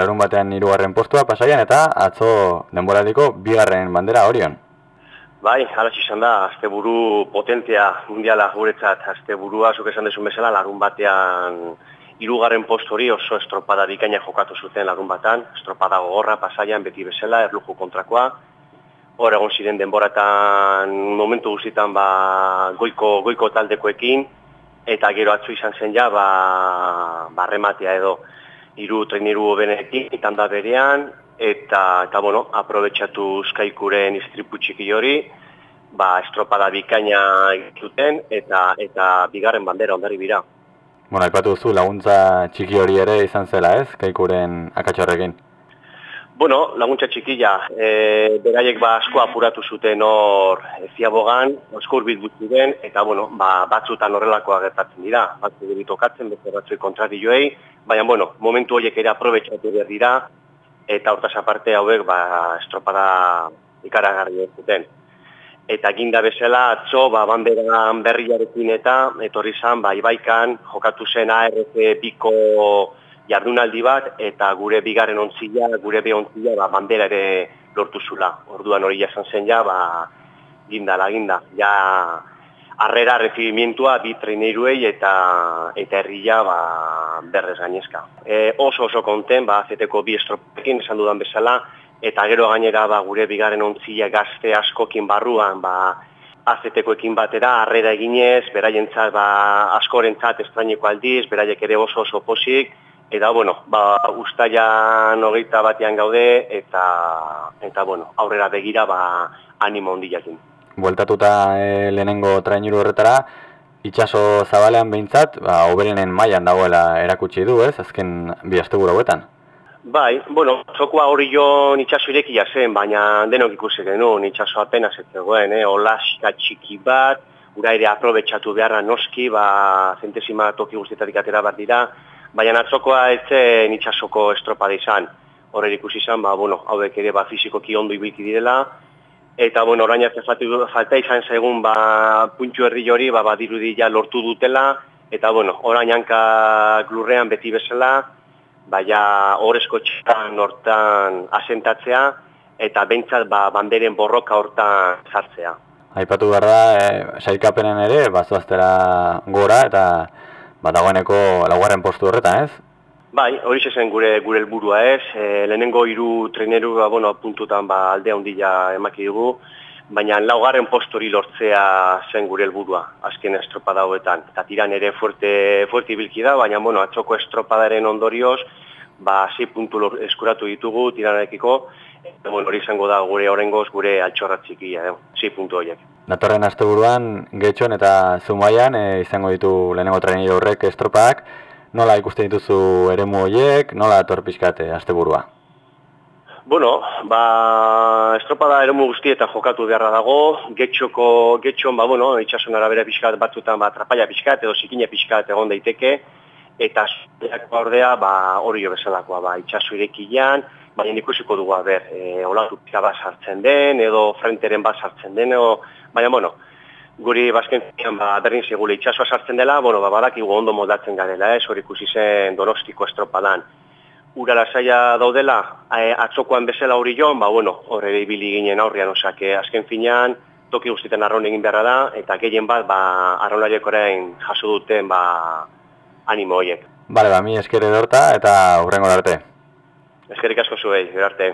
larun batean hirugarren postua pasaian eta atzo denboraliko bigarren bandera orion. Bai, hala izan da, azte buru potentea mundiala guretzat, azte burua, zuk esan desun bezala, larun batean hirugarren postu hori oso estropada dikaina jokatu zuten larun batan, estropada gogorra pasaian beti bezala, erluju kontrakoa, hor egon ziren denboratan momentu guztietan ba, goiko, goiko taldekoekin, eta gero atzu izan zen ja, ba, barrematea edo, hiru treniru benekin, tanda berean, eta, eta bueno, aprobetsatu skaikuren istripu txiki hori, ba, estropada bikaina zuten eta eta bigarren bandera ondari bira. Bueno, aipatu duzu laguntza txiki hori ere izan zela ez, kaikuren akatxorrekin? Bueno, laguntza txikia, e, beraiek ba asko apuratu zuten hor e, ziabogan, asko urbit den, eta bueno, ba, batzutan horrelakoa gertatzen dira, batzu dira tokatzen, beste batzui kontradioei, baina bueno, momentu horiek ere aprobetsatu behar dira, eta hortaz aparte hauek ba, estropada ikaragarri zuten. Eta ginda bezala atzo, ba, banderan berriarekin eta etorri zan, ba, ibaikan, jokatu zen ARC biko jardunaldi bat eta gure bigarren ontzila, gure be ontzila ba, bandera ere lortu zula. Orduan hori jasan zen ja, ba, ginda, laginda. Ja, arrera recibimientua bi traineruei eta eta herria ba, berdez gainezka. E, oso oso konten, ba, zeteko bi estropekin esan dudan bezala, eta gero gainera ba, gure bigarren ontzila gazte askokin barruan, ba, azetekoekin batera, arrera eginez, beraientzat ba, askorentzat estraineko aldiz, beraiek ere oso oso posik, Eta, bueno, ba, ustaian hogeita batean gaude, eta, eta bueno, aurrera begira, ba, animo ondilakin. Bueltatuta e, lehenengo trainuru horretara, itxaso zabalean behintzat, ba, oberenen mailan dagoela erakutsi du, ez, azken bi astegura huetan? Bai, bueno, zokoa hori jo itxaso irekia zen, baina denok ikusi genuen, itxaso apenas ez zegoen, eh? olaska txiki bat, ura ere aprobetsatu beharra noski, ba, zentesima toki guztietatik atera bat dira, Baina atzokoa ez zen itxasoko estropada izan. Horre ikusi izan, ba, bueno, hauek ere ba, fizikoki ondo ibilki direla. Eta, bueno, orain arte falta izan zegun, ba, puntxu herri hori, ba, badirudi ja lortu dutela. Eta, bueno, orain hanka glurrean beti bezala, ba, ja, horrezko txetan hortan asentatzea, eta bentsat, ba, banderen borroka hortan sartzea. Aipatu behar da, e, saikapenen ere, bazoaztera gora, eta ba, dagoeneko laugarren postu horretan, ez? Bai, hori zen gure gure helburua ez, e, lehenengo hiru treneru ba, bueno, puntutan ba, aldea ondila emaki dugu, baina laugarren postori lortzea zen gure helburua azken estropada hauetan. Eta tiran ere fuerte, fuerte ibilki da, baina bueno, atxoko estropadaren ondorioz, ba, 6 puntu eskuratu ditugu tiranarekiko, eta bueno, hori izango da gure orengoz gure altxorra txikia, eh? 6 puntu horiek. Datorren asteburuan getxon eta zumaian e, izango ditu lehenengo trenio horrek estropak. Nola ikusten dituzu eremu horiek, nola dator pixkate asteburua? Bueno, ba, estropada eremu guzti eta jokatu beharra dago, getxoko, getxon, ba, bueno, itxasun arabera pixkat batzutan, ba, trapaia pixkat edo zikine pixkat egon daiteke, eta zueak ordea, ba, hori jo bezalakoa, ba, itxasu irekilean, baina ikusiko dugu, ber, e, olatu pika bat sartzen den, edo frenteren bat sartzen den, edo, baina, bueno, guri bazken zian, ba, berdin zigule itxasua sartzen dela, bueno, ba, badakigu ondo moldatzen garela, ez, hori ikusi zen donostiko estropadan. Ura lasaia daudela, e, atzokoan bezala hori joan, ba, bueno, horre ibili ginen aurrian, osak, azken finean, toki guztietan arron egin beharra da, eta gehien bat, ba, arronariek orain jaso duten, ba, animo horiek. Bale, ba, mi eskere dorta, eta hurrengo arte. Eskerik asko zuei, arte.